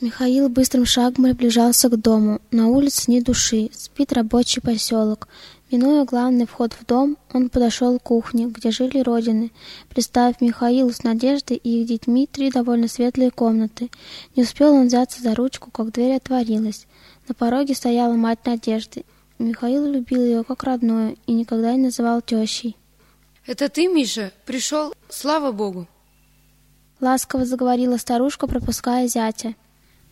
Михаил быстрым шагом приближался к дому. На улице ни души, спит рабочий поселок. Минуя главный вход в дом, он подошел к кухне, где жили родины, представив Михаилу с Надеждой и их детьми три довольно светлые комнаты. Не успел он взяться за ручку, как дверь отворилась. На пороге стояла мать Надежды. Михаил любил ее как родную и никогда не называл тещей. «Это ты, Миша, пришел? Слава Богу!» Ласково заговорила старушка, пропуская зятя.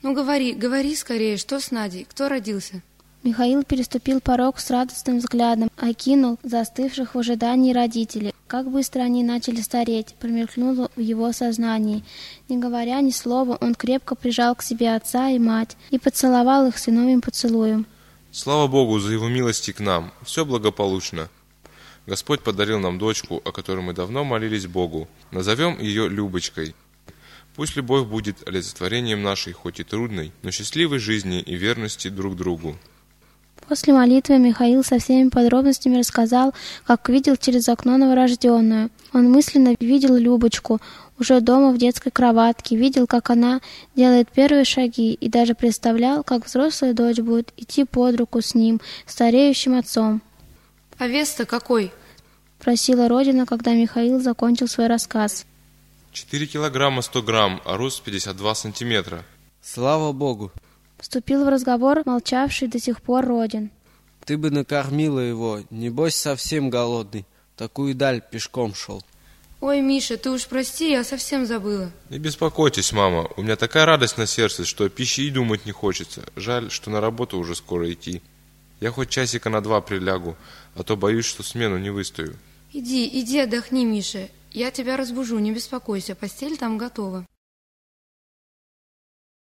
Ну говори, говори скорее, что с Надей, кто родился? Михаил переступил порог с радостным взглядом, окинул застывших в ожидании родителей. Как быстро они начали стареть, промелькнуло в его сознании. Не говоря ни слова, он крепко прижал к себе отца и мать и поцеловал их сыновьим поцелуем. Слава Богу за его милости к нам, все благополучно. Господь подарил нам дочку, о которой мы давно молились Богу. Назовем ее Любочкой. Пусть любовь будет олицетворением нашей, хоть и трудной, но счастливой жизни и верности друг другу. После молитвы Михаил со всеми подробностями рассказал, как видел через окно новорожденную. Он мысленно видел Любочку, уже дома в детской кроватке, видел, как она делает первые шаги и даже представлял, как взрослая дочь будет идти под руку с ним, стареющим отцом. «А вес-то какой?» – просила Родина, когда Михаил закончил свой рассказ. 4 килограмма 100 грамм, а рост 52 сантиметра. Слава Богу. Вступил в разговор молчавший до сих пор Родин. Ты бы накормила его, небось совсем голодный. Такую даль пешком шел. Ой, Миша, ты уж прости, я совсем забыла. Не беспокойтесь, мама. У меня такая радость на сердце, что о пище и думать не хочется. Жаль, что на работу уже скоро идти. Я хоть часика на два прилягу, а то боюсь, что смену не выстою. Иди, иди отдохни, Миша. Я тебя разбужу, не беспокойся, постель там готова.